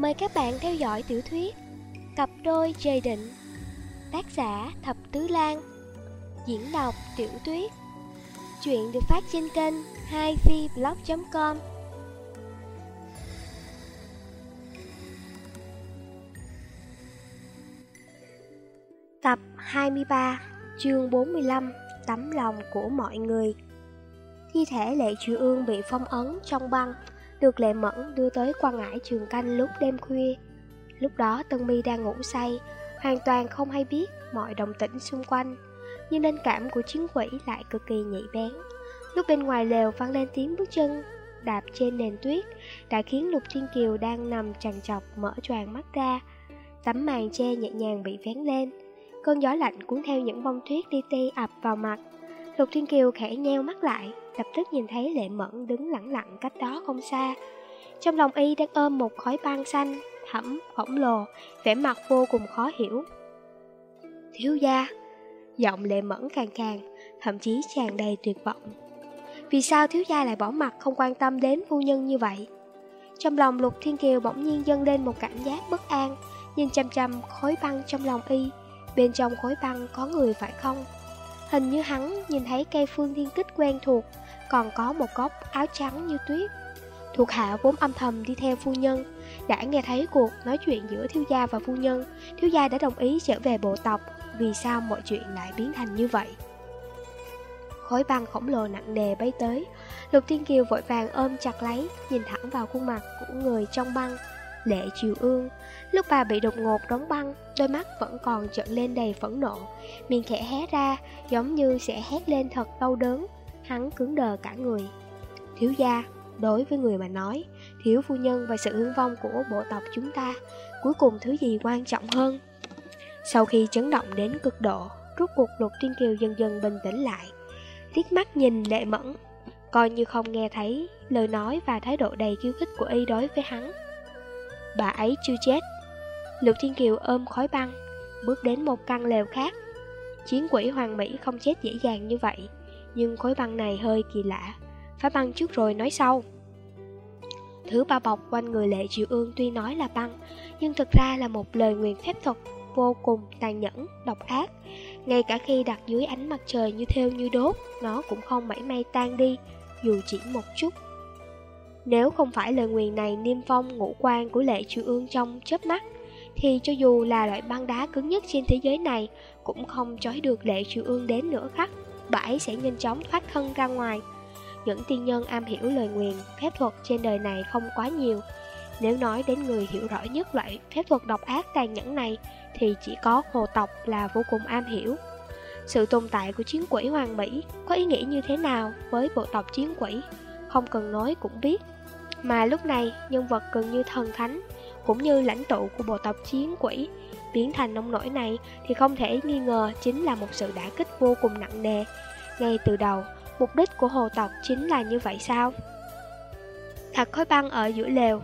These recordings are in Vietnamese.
Mời các bạn theo dõi tiểu thuyết Cặp đôi trời định, Tác giả Thập Tứ Lan, Diễn đọc Tiểu Tuyết. Chuyện được phát trên kênh 2vblog.com Tập 23 Chương 45 Tấm lòng của mọi người. Thi thể Lệ Trừ Ương bị phong ấn trong băng được Lệ Mẫn đưa tới quan ngãi trường canh lúc đêm khuya. Lúc đó Tân Mi đang ngủ say, hoàn toàn không hay biết mọi động tĩnh xung quanh, nhưng linh cảm của chiến quỷ lại cực kỳ nhạy bén. Lúc bên ngoài lều vang lên tiếng bước chân đạp trên nền tuyết đã khiến Lục Thiên Kiều đang nằm trằn trọc mở choàng mắt ra. Tấm màn che nhẹ nhàng bị vén lên, cơn gió lạnh cuốn theo những bông tuyết đi ti ập vào mặt. Lục Thiên Kiều khẽ nheo mắt lại, lập tức nhìn thấy Lệ Mẫn đứng lặng lặng cách đó không xa. Trong lòng y đang ôm một khói băng xanh, thẳm, khổng lồ, vẻ mặt vô cùng khó hiểu. Thiếu gia, giọng Lệ Mẫn càng càng, thậm chí tràn đầy tuyệt vọng. Vì sao thiếu gia lại bỏ mặt không quan tâm đến phu nhân như vậy? Trong lòng Lục Thiên Kiều bỗng nhiên dâng lên một cảm giác bất an, nhìn chăm chăm khối băng trong lòng y. Bên trong khối băng có người phải không? Hình như hắn nhìn thấy cây phương thiên kích quen thuộc, còn có một góc áo trắng như tuyết. Thuộc hạ vốn âm thầm đi theo phu nhân, đã nghe thấy cuộc nói chuyện giữa thiếu gia và phu nhân, thiếu gia đã đồng ý trở về bộ tộc, vì sao mọi chuyện lại biến thành như vậy? Khối băng khổng lồ nặng nề bay tới, Lục thiên Kiều vội vàng ôm chặt lấy, nhìn thẳng vào khuôn mặt của người trong băng, lệ chiều ương. Lúc bà bị đột ngột đóng băng, đôi mắt vẫn còn trợn lên đầy phẫn nộ, miệng khẽ hé ra, giống như sẽ hét lên thật đau đớn, hắn cứng đờ cả người. Thiếu gia, đối với người mà nói, thiếu phu nhân và sự hưng vong của bộ tộc chúng ta, cuối cùng thứ gì quan trọng hơn? Sau khi chấn động đến cực độ, rút cuộc lục tiên kiều dần dần bình tĩnh lại, tiếc mắt nhìn lệ mẫn, coi như không nghe thấy lời nói và thái độ đầy khiêu khích của y đối với hắn. Bà ấy chưa chết. Lục Thiên Kiều ôm khói băng, bước đến một căn lều khác. Chiến quỷ hoàng mỹ không chết dễ dàng như vậy, nhưng khối băng này hơi kỳ lạ. Phá băng trước rồi nói sau. Thứ bao bọc quanh người lệ triệu ương tuy nói là băng, nhưng thực ra là một lời nguyện phép thuật vô cùng tàn nhẫn, độc ác. Ngay cả khi đặt dưới ánh mặt trời như theo như đốt, nó cũng không mảy may tan đi, dù chỉ một chút. Nếu không phải lời nguyền này niêm phong ngũ quan của lệ chư ương trong chớp mắt, thì cho dù là loại băng đá cứng nhất trên thế giới này, cũng không trói được lệ chư ương đến nửa khắc, ấy sẽ nhanh chóng thoát thân ra ngoài. Những tiên nhân am hiểu lời nguyền, phép thuật trên đời này không quá nhiều. Nếu nói đến người hiểu rõ nhất loại phép thuật độc ác tàn nhẫn này, thì chỉ có hồ tộc là vô cùng am hiểu. Sự tồn tại của chiến quỷ hoàng mỹ có ý nghĩa như thế nào với bộ tộc chiến quỷ, không cần nói cũng biết. Mà lúc này, nhân vật gần như thần thánh, cũng như lãnh tụ của bộ tộc chiến quỷ, biến thành nông nổi này thì không thể nghi ngờ chính là một sự đả kích vô cùng nặng nề. Ngay từ đầu, mục đích của hồ tộc chính là như vậy sao? Thật khói băng ở giữa lều,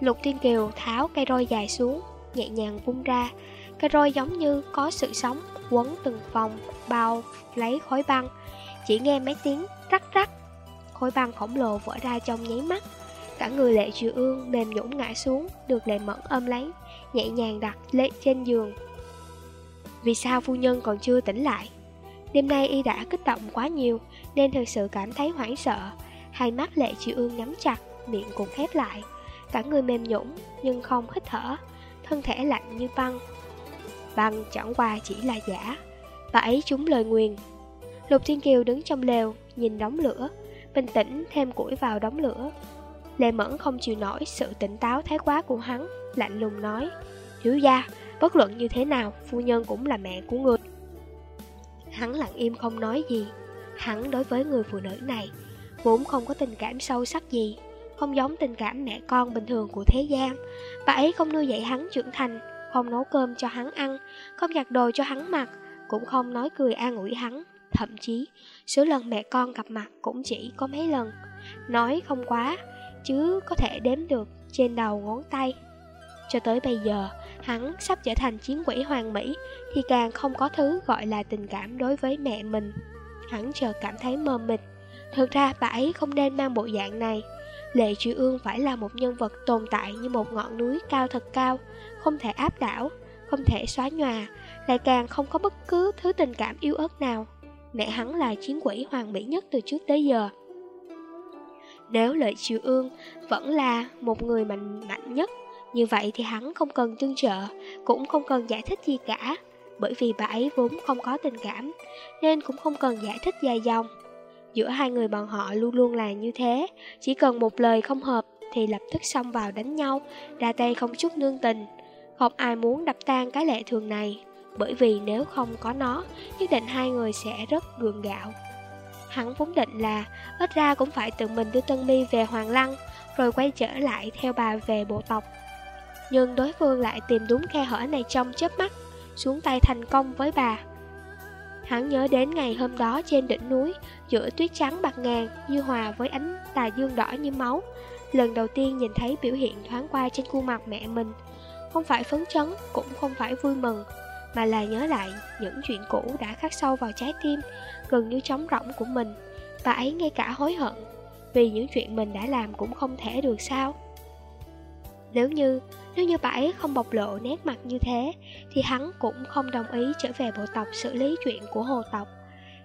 Lục Tiên Kiều tháo cây roi dài xuống, nhẹ nhàng vung ra. Cây roi giống như có sự sống, quấn từng vòng, bao, lấy khói băng. Chỉ nghe mấy tiếng rắc rắc. Khói băng khổng lồ vỡ ra trong nháy mắt. Cả người lệ Triều ương mềm nhũng ngã xuống, được lệ mẫn ôm lấy, nhẹ nhàng đặt lệ trên giường. Vì sao phu nhân còn chưa tỉnh lại? Đêm nay y đã kích động quá nhiều, nên thực sự cảm thấy hoảng sợ. Hai mắt lệ Triều ương nhắm chặt, miệng cũng khép lại. Cả người mềm nhũng, nhưng không hít thở, thân thể lạnh như băng. Băng chẳng qua chỉ là giả. Bà ấy trúng lời nguyền. Lục Thiên Kiều đứng trong lều, nhìn đóng lửa, bình tĩnh thêm củi vào đóng lửa, lê Mẫn không chịu nổi sự tỉnh táo thái quá của hắn, lạnh lùng nói, Thiếu gia, bất luận như thế nào, phu nhân cũng là mẹ của người. Hắn lặng im không nói gì, hắn đối với người phụ nữ này, vốn không có tình cảm sâu sắc gì, không giống tình cảm mẹ con bình thường của thế gian. Bà ấy không nuôi dạy hắn trưởng thành, không nấu cơm cho hắn ăn, không giặt đồ cho hắn mặc, cũng không nói cười an ủi hắn. Thậm chí, số lần mẹ con gặp mặt cũng chỉ có mấy lần. Nói không quá, chứ có thể đếm được trên đầu ngón tay. Cho tới bây giờ, hắn sắp trở thành chiến quỷ hoàng mỹ thì càng không có thứ gọi là tình cảm đối với mẹ mình. Hắn chợt cảm thấy mơ mịt. Thực ra bà ấy không nên mang bộ dạng này. Lệ Truy Ương phải là một nhân vật tồn tại như một ngọn núi cao thật cao, không thể áp đảo, không thể xóa nhòa, lại càng không có bất cứ thứ tình cảm yêu ớt nào. Mẹ hắn là chiến quỷ hoàng mỹ nhất từ trước tới giờ. Nếu lợi Triều Ương vẫn là một người mạnh mạnh nhất, như vậy thì hắn không cần tương trợ, cũng không cần giải thích gì cả, bởi vì bà ấy vốn không có tình cảm, nên cũng không cần giải thích dài dòng. Giữa hai người bọn họ luôn luôn là như thế, chỉ cần một lời không hợp thì lập tức xông vào đánh nhau, ra tay không chút nương tình. Không ai muốn đập tan cái lệ thường này, bởi vì nếu không có nó, nhất định hai người sẽ rất gượng gạo. Hắn vốn định là ít ra cũng phải tự mình đưa Tân Mi về Hoàng Lăng, rồi quay trở lại theo bà về bộ tộc. Nhưng đối phương lại tìm đúng khe hở này trong chớp mắt, xuống tay thành công với bà. Hắn nhớ đến ngày hôm đó trên đỉnh núi, giữa tuyết trắng bạc ngàn, như hòa với ánh tà dương đỏ như máu. Lần đầu tiên nhìn thấy biểu hiện thoáng qua trên khuôn mặt mẹ mình. Không phải phấn chấn, cũng không phải vui mừng, mà là nhớ lại những chuyện cũ đã khắc sâu vào trái tim, gần như trống rỗng của mình. Bà ấy ngay cả hối hận, vì những chuyện mình đã làm cũng không thể được sao. Nếu như, nếu như bà ấy không bộc lộ nét mặt như thế, thì hắn cũng không đồng ý trở về bộ tộc xử lý chuyện của hồ tộc.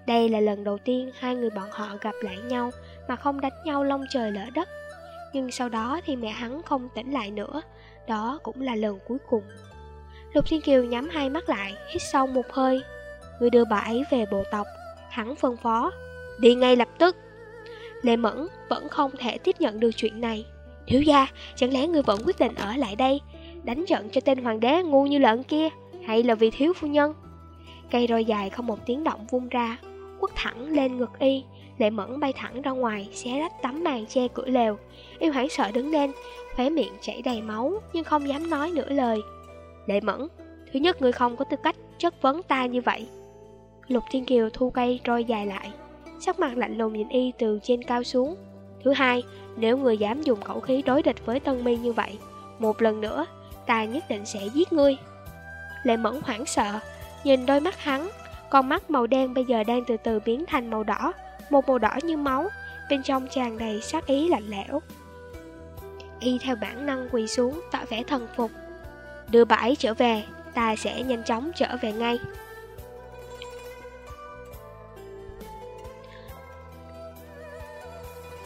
Đây là lần đầu tiên hai người bọn họ gặp lại nhau mà không đánh nhau lông trời lỡ đất. Nhưng sau đó thì mẹ hắn không tỉnh lại nữa, đó cũng là lần cuối cùng. Lục Thiên Kiều nhắm hai mắt lại, hít sâu một hơi. Người đưa bà ấy về bộ tộc, hắn phân phó. Đi ngay lập tức. Lê Mẫn vẫn không thể tiếp nhận được chuyện này. Thiếu gia, chẳng lẽ người vẫn quyết định ở lại đây, đánh giận cho tên hoàng đế ngu như lợn kia, hay là vì thiếu phu nhân? Cây roi dài không một tiếng động vung ra, quất thẳng lên ngực y, Lệ Mẫn bay thẳng ra ngoài, xé rách tấm màn che cửa lều. Yêu hoảng sợ đứng lên, khóe miệng chảy đầy máu, nhưng không dám nói nửa lời. Lệ Mẫn, thứ nhất người không có tư cách chất vấn ta như vậy. Lục Thiên Kiều thu cây roi dài lại, sắc mặt lạnh lùng nhìn y từ trên cao xuống. Thứ hai, nếu người dám dùng khẩu khí đối địch với Tân Mi như vậy, một lần nữa, ta nhất định sẽ giết ngươi. Lệ Mẫn hoảng sợ, nhìn đôi mắt hắn, con mắt màu đen bây giờ đang từ từ biến thành màu đỏ, một màu đỏ như máu, bên trong tràn đầy sát ý lạnh lẽo. Y theo bản năng quỳ xuống, tỏ vẻ thần phục. Đưa bà ấy trở về, ta sẽ nhanh chóng trở về ngay.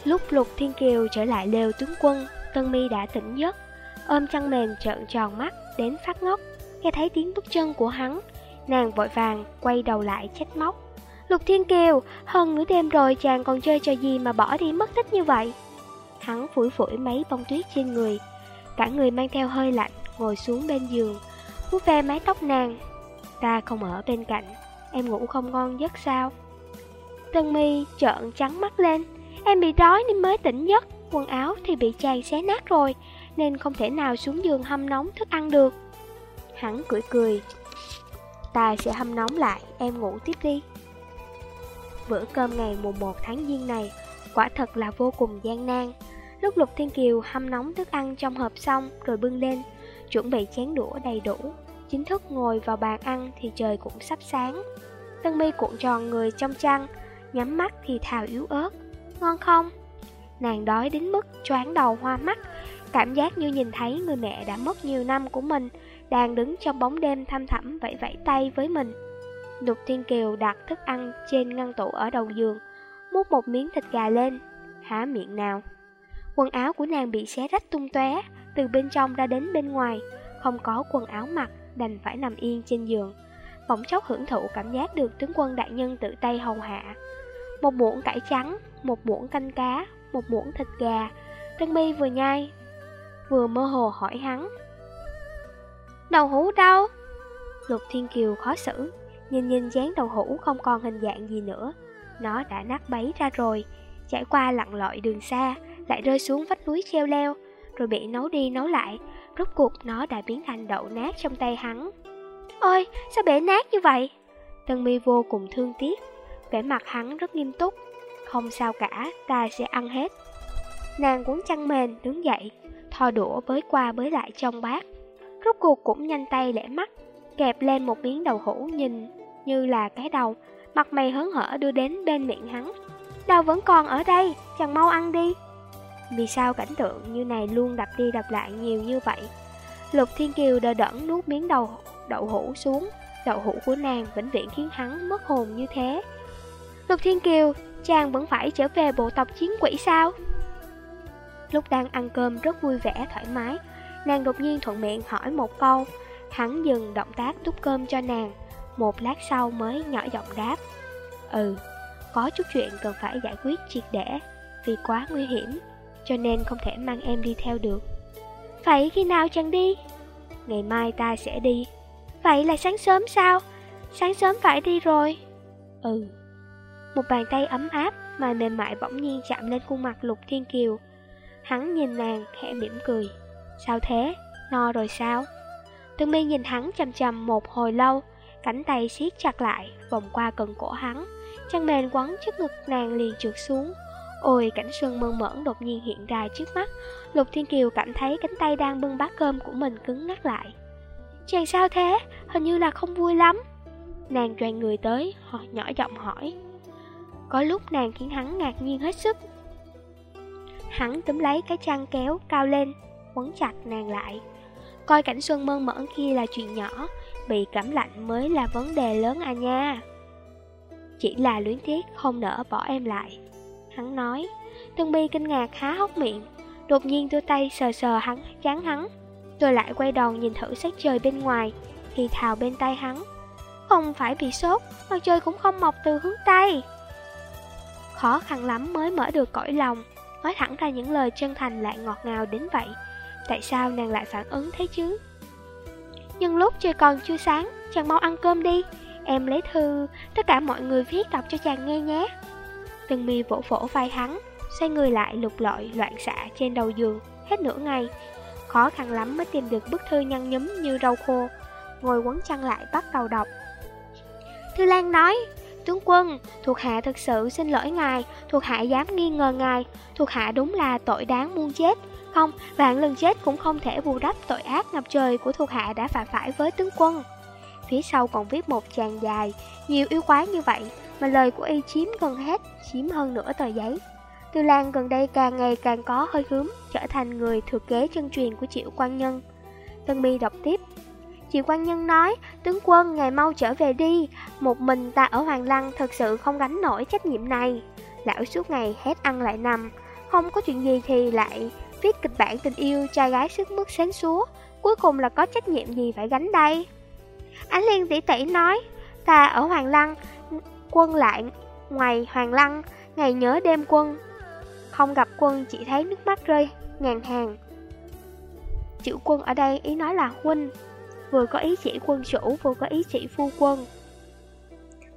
Lúc Lục Thiên Kiều trở lại lều tướng quân, Tân Mi đã tỉnh giấc, ôm chăn mềm trợn tròn mắt đến phát ngốc, nghe thấy tiếng bước chân của hắn, nàng vội vàng quay đầu lại trách móc. Lục Thiên Kiều, hơn nửa đêm rồi chàng còn chơi trò gì mà bỏ đi mất tích như vậy? Hắn phủi phủi mấy bông tuyết trên người, cả người mang theo hơi lạnh, ngồi xuống bên giường, vuốt ve mái tóc nàng. Ta không ở bên cạnh, em ngủ không ngon giấc sao? Tân mi trợn trắng mắt lên, em bị đói nên mới tỉnh giấc, quần áo thì bị chàng xé nát rồi, nên không thể nào xuống giường hâm nóng thức ăn được. Hắn cười cười, ta sẽ hâm nóng lại, em ngủ tiếp đi. Bữa cơm ngày mùng 1 tháng Giêng này quả thật là vô cùng gian nan. Lúc Lục Thiên Kiều hâm nóng thức ăn trong hộp xong rồi bưng lên, chuẩn bị chén đũa đầy đủ, chính thức ngồi vào bàn ăn thì trời cũng sắp sáng. Tân mi cuộn tròn người trong chăn, nhắm mắt thì thào yếu ớt. Ngon không? Nàng đói đến mức choáng đầu hoa mắt, cảm giác như nhìn thấy người mẹ đã mất nhiều năm của mình, đang đứng trong bóng đêm thăm thẳm vẫy vẫy tay với mình. Lục Thiên Kiều đặt thức ăn trên ngăn tủ ở đầu giường, múc một miếng thịt gà lên, há miệng nào. Quần áo của nàng bị xé rách tung tóe, từ bên trong ra đến bên ngoài, không có quần áo mặc, đành phải nằm yên trên giường. Bỗng chốc hưởng thụ cảm giác được tướng quân đại nhân tự tay hầu hạ. Một muỗng cải trắng, một muỗng canh cá, một muỗng thịt gà. Tân Bi vừa nhai, vừa mơ hồ hỏi hắn. Đầu hũ đâu? Lục Thiên Kiều khó xử, nhìn nhìn dáng đầu hũ không còn hình dạng gì nữa. Nó đã nát bấy ra rồi, trải qua lặn lội đường xa, lại rơi xuống vách núi treo leo, rồi bị nấu đi nấu lại, rốt cuộc nó đã biến thành đậu nát trong tay hắn. Ôi, sao bể nát như vậy? Tân mi vô cùng thương tiếc, vẻ mặt hắn rất nghiêm túc. Không sao cả, ta sẽ ăn hết. Nàng cuốn chăn mền, đứng dậy, thò đũa bới qua bới lại trong bát. Rốt cuộc cũng nhanh tay lẻ mắt, kẹp lên một miếng đầu hũ nhìn như là cái đầu, mặt mày hớn hở đưa đến bên miệng hắn. Đầu vẫn còn ở đây, chẳng mau ăn đi. Vì sao cảnh tượng như này luôn đập đi đập lại nhiều như vậy Lục Thiên Kiều đờ đẫn nuốt miếng đầu đậu hũ xuống Đậu hũ của nàng vĩnh viễn khiến hắn mất hồn như thế Lục Thiên Kiều, chàng vẫn phải trở về bộ tộc chiến quỷ sao? Lúc đang ăn cơm rất vui vẻ thoải mái Nàng đột nhiên thuận miệng hỏi một câu Hắn dừng động tác đút cơm cho nàng Một lát sau mới nhỏ giọng đáp Ừ, có chút chuyện cần phải giải quyết triệt để Vì quá nguy hiểm Cho nên không thể mang em đi theo được Vậy khi nào chàng đi? Ngày mai ta sẽ đi Vậy là sáng sớm sao? Sáng sớm phải đi rồi Ừ một bàn tay ấm áp mà mềm mại bỗng nhiên chạm lên khuôn mặt Lục Thiên Kiều. Hắn nhìn nàng khẽ mỉm cười. Sao thế? No rồi sao? Tương mi nhìn hắn chầm chầm một hồi lâu Cánh tay siết chặt lại Vòng qua cần cổ hắn. Chân mềm quấn trước ngực nàng liền trượt xuống. Ôi cảnh xuân mơn mởn đột nhiên hiện ra trước mắt. Lục Thiên Kiều cảm thấy cánh tay đang bưng bát cơm của mình cứng ngắt lại. Chàng sao thế? Hình như là không vui lắm. Nàng choàng người tới, họ nhỏ giọng hỏi. Có lúc nàng khiến hắn ngạc nhiên hết sức. Hắn túm lấy cái chăn kéo cao lên, Quấn chặt nàng lại. Coi cảnh xuân mơn mởn kia là chuyện nhỏ, Bị cảm lạnh mới là vấn đề lớn à nha. Chỉ là luyến tiếc không nỡ bỏ em lại. Hắn nói, Tân bi kinh ngạc há hốc miệng. Đột nhiên đưa tay sờ sờ hắn, chán hắn. Rồi lại quay đầu nhìn thử sắc trời bên ngoài, Thì thào bên tay hắn. Không phải bị sốt Mặt trời cũng không mọc từ hướng Tây Khó khăn lắm mới mở được cõi lòng. Nói thẳng ra những lời chân thành lại ngọt ngào đến vậy. Tại sao nàng lại phản ứng thế chứ? Nhưng lúc trời còn chưa sáng, Chàng mau ăn cơm đi. Em lấy thư, Tất cả mọi người viết đọc cho chàng nghe nhé. Từng mi vỗ vỗ vai hắn, Xoay người lại lục lọi loạn xạ trên đầu giường Hết nửa ngày. Khó khăn lắm mới tìm được bức thư nhăn nhúm như rau khô. Ngồi quấn chăn lại bắt đầu đọc. Thư Lan nói Tướng quân, thuộc hạ thật sự xin lỗi ngài Thuộc hạ dám nghi ngờ ngài Thuộc hạ đúng là tội đáng muôn chết. Không, vạn lần chết cũng không thể bù đắp tội ác ngập trời của thuộc hạ đã phạm phải với tướng quân. Phía sau còn viết một chàng dài Nhiều yêu quái như vậy Mà lời của y chiếm gần hết Chiếm hơn nửa tờ giấy. Tư Lan gần đây càng ngày càng có hơi hướng Trở thành người thừa kế chân truyền của Triệu Quan Nhân. Tân Mi đọc tiếp chị Quan Nhân nói, Tướng quân ngày mau trở về đi. Một mình ta ở Hoàng Lăng thật sự không gánh nổi trách nhiệm này. Lão suốt ngày hết ăn lại nằm. Không có chuyện gì thì lại Viết kịch bản tình yêu trai gái sức mức sáng súa Cuối cùng là có trách nhiệm gì phải gánh đây? Ánh Liên tỷ tỷ nói, Ta ở Hoàng Lăng, Quân lại ngoài Hoàng Lăng, Ngày nhớ đêm quân. Không gặp quân chỉ thấy nước mắt rơi, ngàn hàng. Chữ quân ở đây ý nói là huynh. Vừa có ý chỉ quân chủ vừa có ý chỉ phu quân.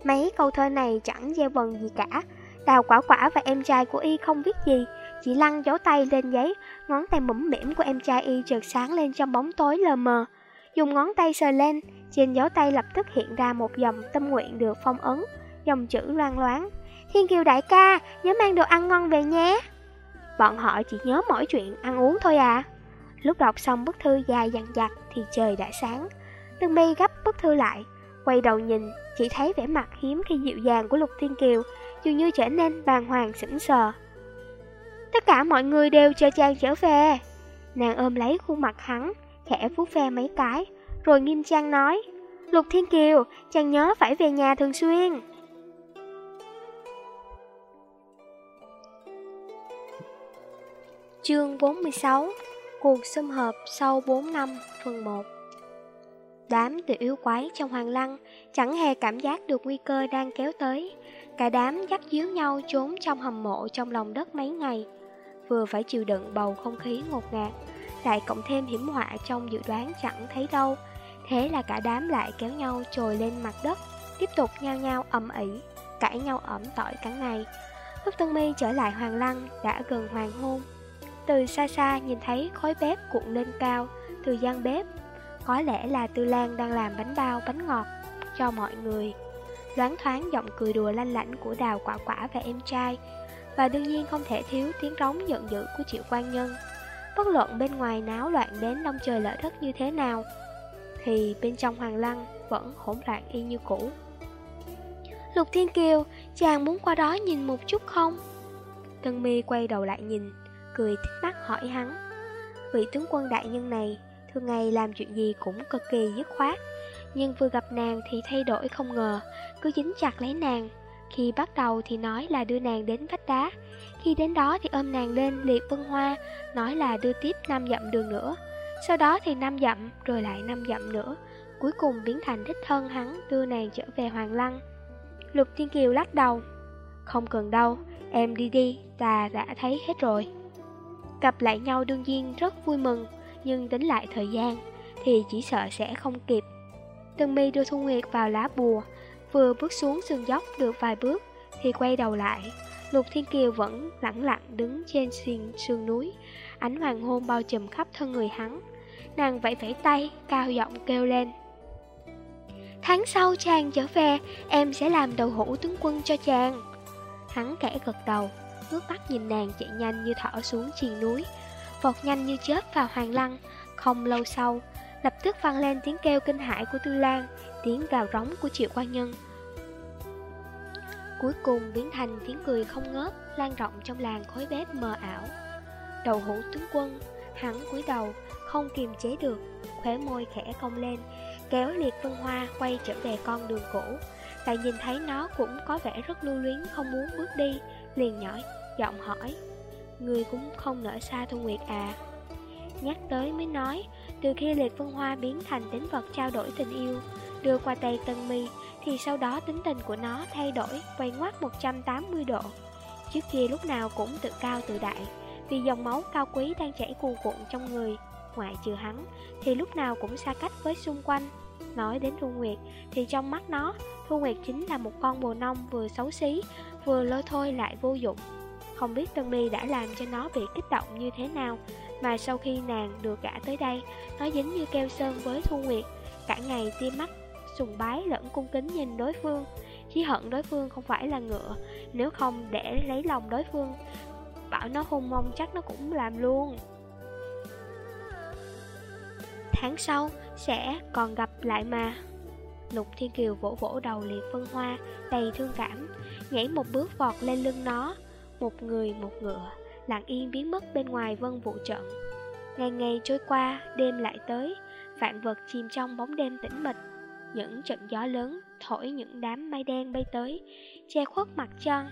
Mấy câu thơ này chẳng gieo vần gì cả. Đào quả quả và em trai của y không biết gì. Chỉ lăn dấu tay lên giấy Ngón tay mũm mỉm của em trai y chợt sáng lên trong bóng tối lờ mờ. Dùng ngón tay sờ lên Trên dấu tay lập tức hiện ra một dòng tâm nguyện được phong ấn Dòng chữ loan loáng. Thiên Kiều đại ca, nhớ mang đồ ăn ngon về nhé. Bọn họ chỉ nhớ mỗi chuyện ăn uống thôi à. Lúc đọc xong bức thư dài dằn dặt thì trời đã sáng. Tương mi gấp bức thư lại Quay đầu nhìn Chỉ thấy vẻ mặt hiếm khi dịu dàng của Lục Thiên Kiều Dường như trở nên bàng hoàng sững sờ. Tất cả mọi người đều chờ chàng trở về. Nàng ôm lấy khuôn mặt hắn Khẽ vuốt ve mấy cái Rồi nghiêm trang nói Lục Thiên Kiều, chàng nhớ phải về nhà thường xuyên. Chương 46 Cuộc xâm hợp sau 4 năm phần 1 Đám tự yêu quái trong hoàng lăng chẳng hề cảm giác được nguy cơ đang kéo tới. Cả đám dắt díu nhau trốn trong hầm mộ trong lòng đất mấy ngày. Vừa phải chịu đựng bầu không khí ngột ngạt, Lại cộng thêm hiểm họa trong dự đoán chẳng thấy đâu. Thế là cả đám lại kéo nhau trồi lên mặt đất, Tiếp tục nhau nhau ầm ỉ Cãi nhau ẩm tỏi cả ngày. Lúc Tân Mi trở lại Hoàng Lăng đã gần hoàng hôn từ xa xa nhìn thấy khói bếp cuộn lên cao từ gian bếp. Có lẽ là Tư Lan đang làm bánh bao bánh ngọt cho mọi người. Loáng thoáng giọng cười đùa lanh lảnh của đào quả quả và em trai. Và đương nhiên không thể thiếu tiếng rống giận dữ của triệu quan nhân. Bất luận bên ngoài náo loạn đến đông trời lỡ đất như thế nào Thì bên trong hoàng lăng vẫn hỗn loạn y như cũ. Lục Thiên Kiều, chàng muốn qua đó nhìn một chút không? Tân mi quay đầu lại nhìn cười thích mắt hỏi hắn. Vị tướng quân đại nhân này, thường ngày làm chuyện gì cũng cực kỳ dứt khoát, nhưng vừa gặp nàng thì thay đổi không ngờ, cứ dính chặt lấy nàng. Khi bắt đầu thì nói là đưa nàng đến vách đá, khi đến đó thì ôm nàng lên liệt vân hoa, nói là đưa tiếp năm dặm đường nữa. Sau đó thì năm dặm, rồi lại năm dặm nữa, cuối cùng biến thành đích thân hắn đưa nàng trở về Hoàng Lăng. Lục Thiên Kiều lắc đầu, không cần đâu, em đi đi, ta đã thấy hết rồi. Gặp lại nhau đương nhiên rất vui mừng, nhưng tính lại thời gian thì chỉ sợ sẽ không kịp. Tân mi đưa Thu Nguyệt vào lá bùa, vừa bước xuống sườn dốc được vài bước thì quay đầu lại. Lục Thiên Kiều vẫn lặng lặng đứng trên sườn, sườn núi, ánh hoàng hôn bao trùm khắp thân người hắn. Nàng vẫy vẫy tay, cao giọng kêu lên. Tháng sau chàng trở về, em sẽ làm đầu hũ tướng quân cho chàng. Hắn kẻ gật đầu, ngước mắt nhìn nàng chạy nhanh như thỏ xuống triền núi, vọt nhanh như chớp vào hoàng lăng. Không lâu sau, lập tức vang lên tiếng kêu kinh hãi của Tư Lan, tiếng gào rống của Triệu Quan Nhân. Cuối cùng biến thành tiếng cười không ngớt, lan rộng trong làng khói bếp mờ ảo. Đầu hũ tướng quân, hắn cúi đầu, không kiềm chế được, khóe môi khẽ cong lên, kéo liệt vân hoa quay trở về con đường cũ. Lại nhìn thấy nó cũng có vẻ rất lưu luyến không muốn bước đi, liền nhỏ, giọng hỏi. Người cũng không nở xa Thu Nguyệt à. Nhắc tới mới nói, Từ khi Liệt Vân Hoa biến thành tính vật trao đổi tình yêu, Đưa qua tay Tân Mi, Thì sau đó tính tình của nó thay đổi, Quay ngoắt 180 độ. Trước kia lúc nào cũng tự cao tự đại, Vì dòng máu cao quý đang chảy cuồn cuộn trong người. Ngoại trừ hắn, Thì lúc nào cũng xa cách với xung quanh. Nói đến Thu Nguyệt, Thì trong mắt nó, Thu Nguyệt chính là một con bồ nông vừa xấu xí, Vừa lôi thôi lại vô dụng. Không biết Tân Mi đã làm cho nó bị kích động như thế nào, Mà sau khi nàng được gã tới đây, Nó dính như keo sơn với Thu Nguyệt. Cả ngày tiêm mắt sùng bái lẫn cung kính nhìn đối phương. Chỉ hận đối phương không phải là ngựa, Nếu không để lấy lòng đối phương, Bảo nó hung mông chắc nó cũng làm luôn. Tháng sau sẽ còn gặp lại mà Lục Thiên Kiều vỗ vỗ đầu liệt phân hoa Đầy thương cảm Nhảy một bước vọt lên lưng nó một người một ngựa, lặng yên biến mất bên ngoài vân vụ trận. Ngày ngày trôi qua, đêm lại tới, vạn vật chìm trong bóng đêm tĩnh mịch. Những trận gió lớn thổi những đám mây đen bay tới, che khuất mặt trăng.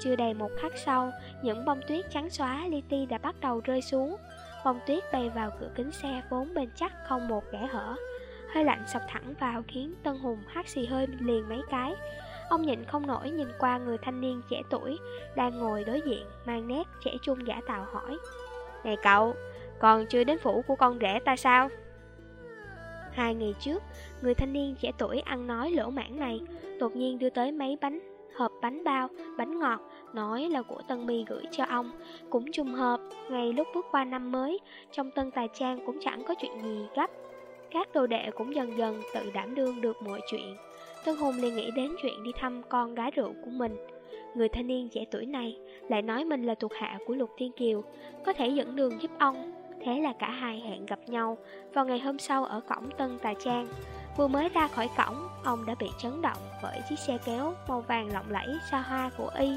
Chưa đầy một khắc sau, những bông tuyết trắng xóa li ti đã bắt đầu rơi xuống. Bông tuyết bay vào cửa kính xe vốn bên chắc không một kẻ hở. Hơi lạnh sọc thẳng vào khiến Tân Hùng hát xì hơi liền mấy cái. Ông nhịn không nổi nhìn qua người thanh niên trẻ tuổi Đang ngồi đối diện mang nét trẻ trung giả tạo hỏi Này cậu, còn chưa đến phủ của con rể ta sao? Hai ngày trước, người thanh niên trẻ tuổi ăn nói lỗ mãn này Đột nhiên đưa tới mấy bánh hộp bánh bao, bánh ngọt Nói là của Tân My gửi cho ông Cũng trùng hợp, ngay lúc bước qua năm mới Trong Tân Tài Trang cũng chẳng có chuyện gì gấp các đồ đệ cũng dần dần tự đảm đương được mọi chuyện. Tân Hùng liền nghĩ đến chuyện đi thăm con gái rượu của mình. Người thanh niên trẻ tuổi này lại nói mình là thuộc hạ của Lục Thiên Kiều Có thể dẫn đường giúp ông. Thế là cả hai hẹn gặp nhau vào ngày hôm sau ở cổng Tân Tà Trang. Vừa mới ra khỏi cổng, ông đã bị chấn động bởi chiếc xe kéo màu vàng lộng lẫy xa hoa của Y.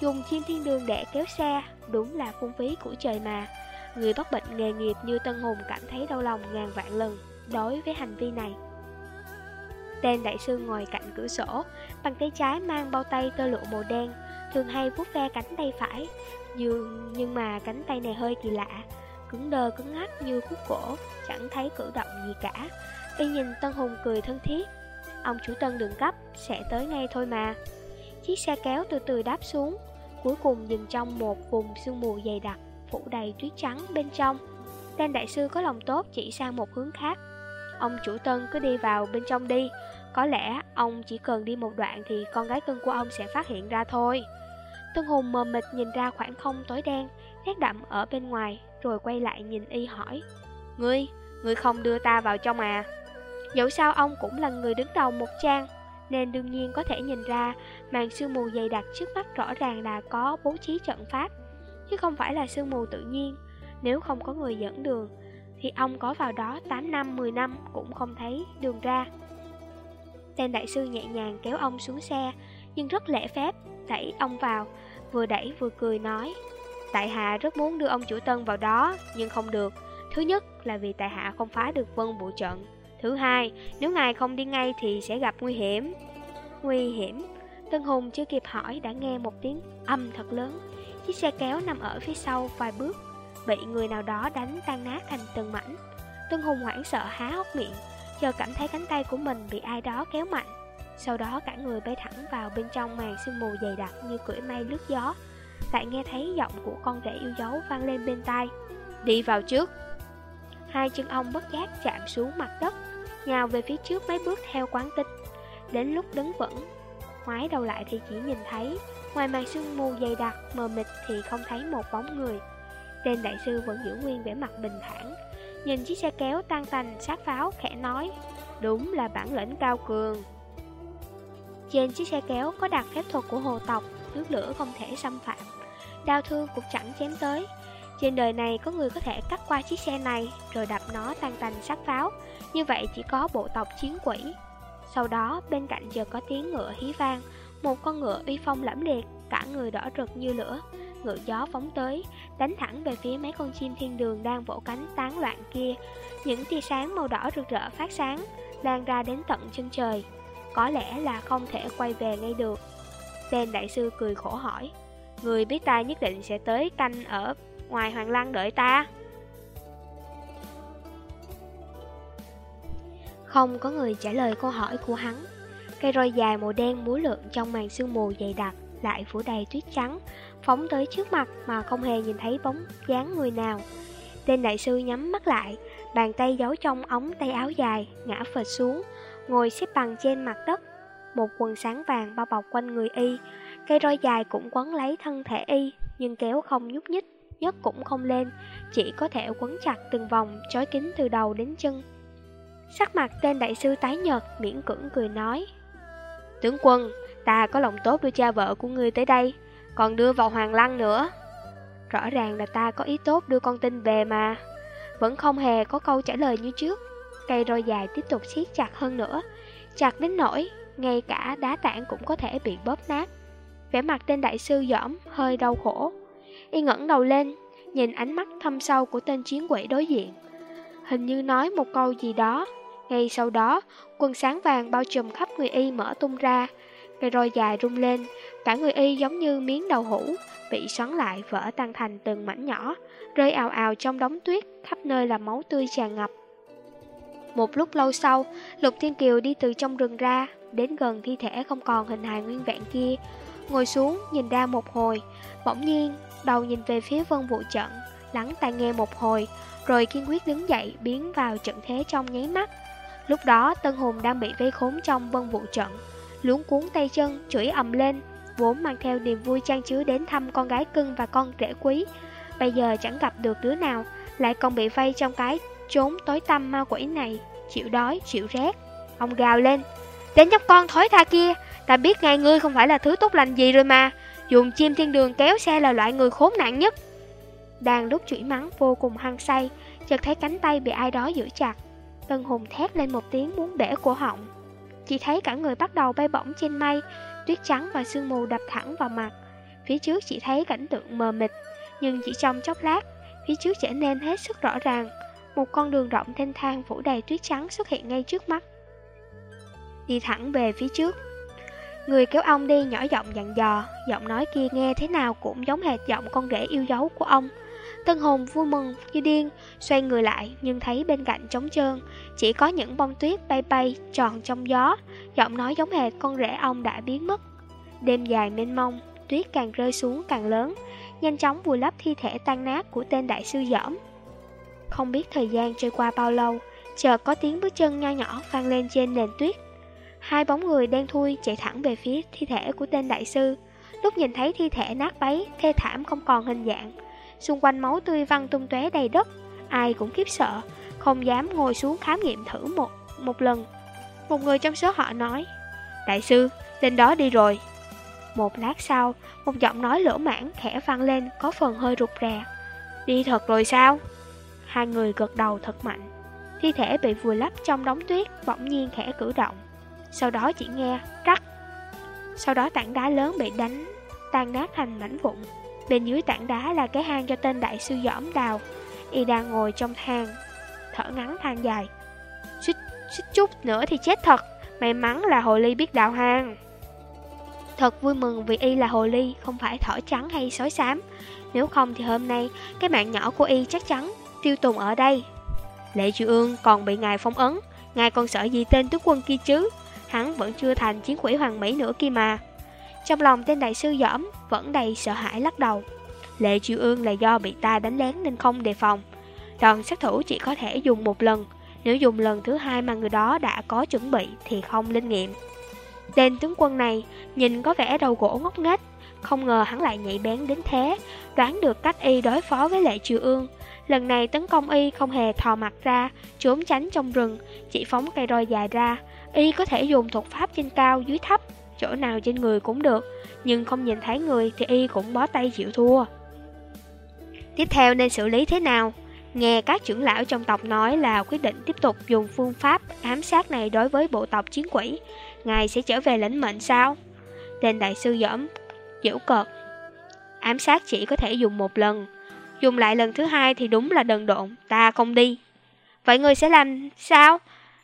Dùng chim thiên đường để kéo xe, đúng là phung phí của trời mà. Người bất bệnh nghề nghiệp như Tân Hùng cảm thấy đau lòng ngàn vạn lần đối với hành vi này Tên đại sư ngồi cạnh cửa sổ, bằng tay trái mang bao tay tơ lụa màu đen, thường hay vuốt ve cánh tay phải. Nhưng, nhưng mà cánh tay này hơi kỳ lạ, cứng đơ cứng ngắc như khúc cổ, chẳng thấy cử động gì cả. Y nhìn Tân Hùng cười thân thiết. Ông chủ Tân đường cấp, sẽ tới ngay thôi mà. Chiếc xe kéo từ từ đáp xuống, cuối cùng dừng trong một vùng sương mù dày đặc, phủ đầy tuyết trắng bên trong. Tên đại sư có lòng tốt chỉ sang một hướng khác, Ông chủ tân cứ đi vào bên trong đi. Có lẽ ông chỉ cần đi một đoạn Thì con gái cưng của ông sẽ phát hiện ra thôi. Tân Hùng mờ mịt nhìn ra khoảng không tối đen Rét đậm ở bên ngoài Rồi quay lại nhìn y hỏi Ngươi, ngươi không đưa ta vào trong à? Dẫu sao ông cũng là người đứng đầu một trang Nên đương nhiên có thể nhìn ra Màn sương mù dày đặc trước mắt rõ ràng là có bố trí trận pháp. Chứ không phải là sương mù tự nhiên Nếu không có người dẫn đường thì ông có vào đó 8 năm, 10 năm cũng không thấy đường ra. Tên đại sư nhẹ nhàng kéo ông xuống xe, nhưng rất lễ phép, đẩy ông vào, vừa đẩy vừa cười nói. Tại hạ rất muốn đưa ông chủ tân vào đó, nhưng không được. Thứ nhất là vì tại hạ không phá được vân vụ trận. Thứ hai, nếu ngài không đi ngay thì sẽ gặp nguy hiểm. Nguy hiểm? Tân Hùng chưa kịp hỏi đã nghe một tiếng âm thật lớn. Chiếc xe kéo nằm ở phía sau vài bước, bị người nào đó đánh tan nát thành từng mảnh. Tân Hùng hoảng sợ há hốc miệng, chờ cảm thấy cánh tay của mình bị ai đó kéo mạnh. Sau đó cả người bay thẳng vào bên trong màn sương mù dày đặc như cưỡi mây lướt gió. Lại nghe thấy giọng của con rể yêu dấu vang lên bên tai. Đi vào trước. Hai chân ông bất giác chạm xuống mặt đất, nhào về phía trước mấy bước theo quán tính. Đến lúc đứng vững, ngoái đầu lại thì chỉ nhìn thấy, ngoài màn sương mù dày đặc, mờ mịt thì không thấy một bóng người. Tên đại sư vẫn giữ nguyên vẻ mặt bình thản, nhìn chiếc xe kéo tan tành sát pháo khẽ nói, đúng là bản lĩnh cao cường. Trên chiếc xe kéo có đặt phép thuật của hồ tộc, nước lửa không thể xâm phạm. Đau thương cũng chẳng chém tới. Trên đời này có người có thể cắt qua chiếc xe này rồi đập nó tan tành sát pháo. Như vậy chỉ có bộ tộc chiến quỷ. Sau đó bên cạnh giờ có tiếng ngựa hí vang, một con ngựa uy phong lẫm liệt, cả người đỏ rực như lửa. Ngựa gió phóng tới, đánh thẳng về phía mấy con chim thiên đường đang vỗ cánh tán loạn kia. Những tia sáng màu đỏ rực rỡ phát sáng, lan ra đến tận chân trời. Có lẽ là không thể quay về ngay được Tên đại sư cười khổ hỏi Người biết ta nhất định sẽ tới canh ở ngoài hoàng lăng đợi ta Không có người trả lời câu hỏi của hắn Cây roi dài màu đen múa lượn trong màn sương mù dày đặc lại phủ đầy tuyết trắng Phóng tới trước mặt mà không hề nhìn thấy bóng dáng người nào Tên đại sư nhắm mắt lại Bàn tay giấu trong ống tay áo dài Ngã phệt xuống ngồi xếp bằng trên mặt đất. Một quần sáng vàng bao bọc quanh người y, cây roi dài cũng quấn lấy thân thể y, nhưng kéo không nhúc nhích, nhấc cũng không lên, chỉ có thể quấn chặt từng vòng, trói kín từ đầu đến chân. Sắc mặt tên đại sư tái nhợt, miễn cưỡng cười nói. Tướng quân, ta có lòng tốt đưa cha vợ của ngươi tới đây, còn đưa vào hoàng lăng nữa. Rõ ràng là ta có ý tốt đưa con tin về mà. Vẫn không hề có câu trả lời như trước. Cây roi dài tiếp tục siết chặt hơn nữa Chặt đến nỗi Ngay cả đá tảng cũng có thể bị bóp nát Vẻ mặt tên đại sư dõm Hơi đau khổ Y ngẩng đầu lên Nhìn ánh mắt thâm sâu của tên chiến quỷ đối diện Hình như nói một câu gì đó Ngay sau đó Quần sáng vàng bao trùm khắp người y mở tung ra Cây roi dài rung lên Cả người y giống như miếng đầu hũ Bị xoắn lại vỡ tan thành từng mảnh nhỏ Rơi ào ào trong đống tuyết Khắp nơi là máu tươi tràn ngập. Một lúc lâu sau, Lục Thiên Kiều đi từ trong rừng ra, đến gần thi thể không còn hình hài nguyên vẹn kia, ngồi xuống nhìn ra một hồi, bỗng nhiên đầu nhìn về phía vân vụ trận, lắng tai nghe một hồi, rồi kiên quyết đứng dậy biến vào trận thế trong nháy mắt. Lúc đó Tân Hùng đang bị vây khốn trong vân vụ trận, luống cuốn tay chân, chửi ầm lên, vốn mang theo niềm vui trang chứa đến thăm con gái cưng và con rể quý. Bây giờ chẳng gặp được đứa nào, lại còn bị vây trong cái Trốn tối tăm ma quỷ này. Chịu đói, chịu rét. Ông gào lên Đến nhóc con thối tha kia Ta biết ngay ngươi không phải là thứ tốt lành gì rồi mà. Dùng chim thiên đường kéo xe là loại người khốn nạn nhất. Đang lúc chửi mắng vô cùng hăng say Chợt thấy cánh tay bị ai đó giữ chặt. Tân hùng thét lên một tiếng muốn bể cổ họng. Chỉ thấy cả người bắt đầu bay bổng trên mây Tuyết trắng và sương mù đập thẳng vào mặt Phía trước chỉ thấy cảnh tượng mờ mịt Nhưng chỉ trong chốc lát Phía trước trở nên hết sức rõ ràng một con đường rộng thênh thang phủ đầy tuyết trắng xuất hiện ngay trước mắt. Đi thẳng về phía trước. Người kéo ông đi nhỏ giọng dặn dò, giọng nói kia nghe thế nào cũng giống hệt giọng con rể yêu dấu của ông. Tân hồn vui mừng như điên, xoay người lại nhưng thấy bên cạnh trống trơn, chỉ có những bông tuyết bay bay tròn trong gió, giọng nói giống hệt con rể ông đã biến mất. Đêm dài mênh mông, tuyết càng rơi xuống càng lớn, nhanh chóng vùi lấp thi thể tan nát của tên đại sư dõm. Không biết thời gian trôi qua bao lâu, chợt có tiếng bước chân nho nhỏ vang lên trên nền tuyết. Hai bóng người đen thui chạy thẳng về phía thi thể của tên đại sư. Lúc nhìn thấy thi thể nát bấy, thê thảm không còn hình dạng. Xung quanh máu tươi văng tung tóe đầy đất, ai cũng khiếp sợ, không dám ngồi xuống khám nghiệm thử một một lần. Một người trong số họ nói, Đại sư, lên đó đi rồi. Một lát sau, một giọng nói lỗ mãn khẽ vang lên có phần hơi rụt rè. Đi thật rồi sao? Hai người gật đầu thật mạnh Thi thể bị vùi lấp trong đống tuyết Bỗng nhiên khẽ cử động Sau đó chỉ nghe rắc Sau đó tảng đá lớn bị đánh Tan nát thành mảnh vụn Bên dưới tảng đá là cái hang cho tên đại sư giỏm đào. Y đang ngồi trong hang. Thở ngắn than dài. Xích, xích chút nữa thì chết thật. May mắn là hồ ly biết đào hang. Thật vui mừng vì y là hồ ly Không phải thỏ trắng hay sói xám. Nếu không thì hôm nay Cái mạng nhỏ của y chắc chắn tiêu tùng ở đây. Lệ Triều Ương còn bị ngài phong ấn. Ngài còn sợ gì tên tướng quân kia chứ? Hắn vẫn chưa thành chiến quỷ hoàng mỹ nữa kia mà. Trong lòng tên đại sư giỏm Vẫn đầy sợ hãi lắc đầu. Lệ chiêu Ương là do bị ta đánh lén nên không đề phòng. Đòn sát thủ chỉ có thể dùng một lần. Nếu dùng lần thứ hai mà người đó đã có chuẩn bị Thì không linh nghiệm. Tên tướng quân này nhìn có vẻ đầu gỗ ngốc nghếch. Không ngờ hắn lại nhạy bén đến thế Đoán được cách y đối phó với Lệ chiêu Ương. Lần này tấn công y không hề thò mặt ra, trốn tránh trong rừng, chỉ phóng cây roi dài ra. Y có thể dùng thuật pháp trên cao dưới thấp, chỗ nào trên người cũng được, nhưng không nhìn thấy người thì y cũng bó tay chịu thua. Tiếp theo nên xử lý thế nào? Nghe các trưởng lão trong tộc nói là quyết định tiếp tục dùng phương pháp ám sát này đối với bộ tộc chiến quỷ. Ngài sẽ trở về lãnh mệnh sao? Tên đại sư giỡn, giễu cợt. Ám sát chỉ có thể dùng một lần, Dùng lại lần thứ hai thì đúng là đần độn, ta không đi. Vậy người sẽ làm sao?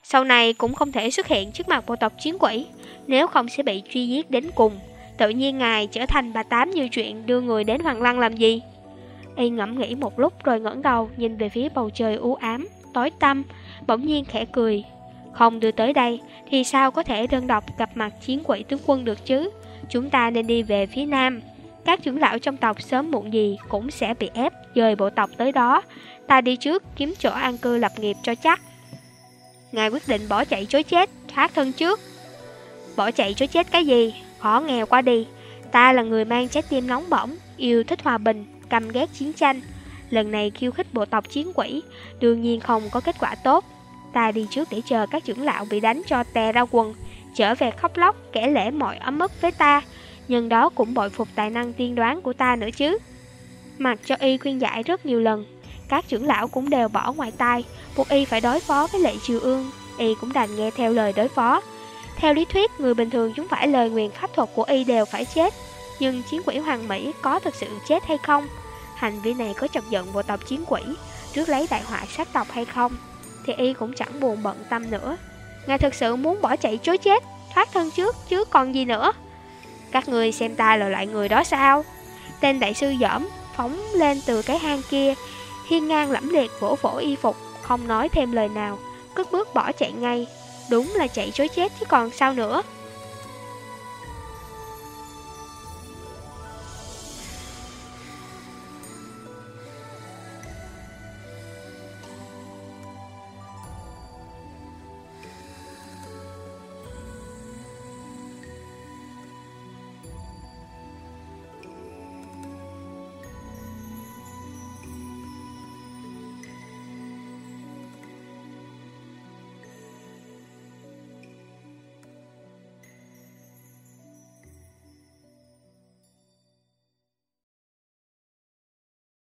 Sau này cũng không thể xuất hiện trước mặt bộ tộc chiến quỷ, nếu không sẽ bị truy giết đến cùng. Tự nhiên ngài trở thành bà Tám như chuyện đưa người đến Hoàng Lăng làm gì? Y ngẫm nghĩ một lúc rồi ngẩng đầu nhìn về phía bầu trời u ám, tối tăm, bỗng nhiên khẽ cười. Không đưa tới đây thì sao có thể đơn độc gặp mặt chiến quỷ tướng quân được chứ? Chúng ta nên đi về phía nam. Các trưởng lão trong tộc sớm muộn gì cũng sẽ bị ép dời bộ tộc tới đó. Ta đi trước kiếm chỗ an cư lập nghiệp cho chắc. Ngài quyết định bỏ chạy chối chết, thoát thân trước. Bỏ chạy chối chết cái gì? Khó nghèo qua đi. Ta là người mang trái tim nóng bỏng, yêu thích hòa bình, căm ghét chiến tranh. Lần này khiêu khích bộ tộc chiến quỷ, đương nhiên không có kết quả tốt. Ta đi trước để chờ các trưởng lão bị đánh cho tè ra quần, trở về khóc lóc, kể lễ mọi ấm ức với ta nhưng đó cũng bội phục tài năng tiên đoán của ta nữa chứ. Mặc cho y khuyên giải rất nhiều lần, các trưởng lão cũng đều bỏ ngoài tai, buộc y phải đối phó với lệ triều ương, y cũng đành nghe theo lời đối phó. Theo lý thuyết, người bình thường chúng phải lời nguyền pháp thuật của y đều phải chết, nhưng chiến quỷ hoàng Mỹ có thực sự chết hay không? Hành vi này có chọc giận bộ tộc chiến quỷ, trước lấy đại họa sát tộc hay không? Thì y cũng chẳng buồn bận tâm nữa. Ngài thực sự muốn bỏ chạy chối chết, thoát thân trước chứ còn gì nữa. Các người xem ta là loại người đó sao Tên đại sư dõm phóng lên từ cái hang kia Hiên ngang lẫm liệt vỗ vỗ y phục, Không nói thêm lời nào, Cất bước bỏ chạy ngay. Đúng là chạy chối chết chứ còn sao nữa.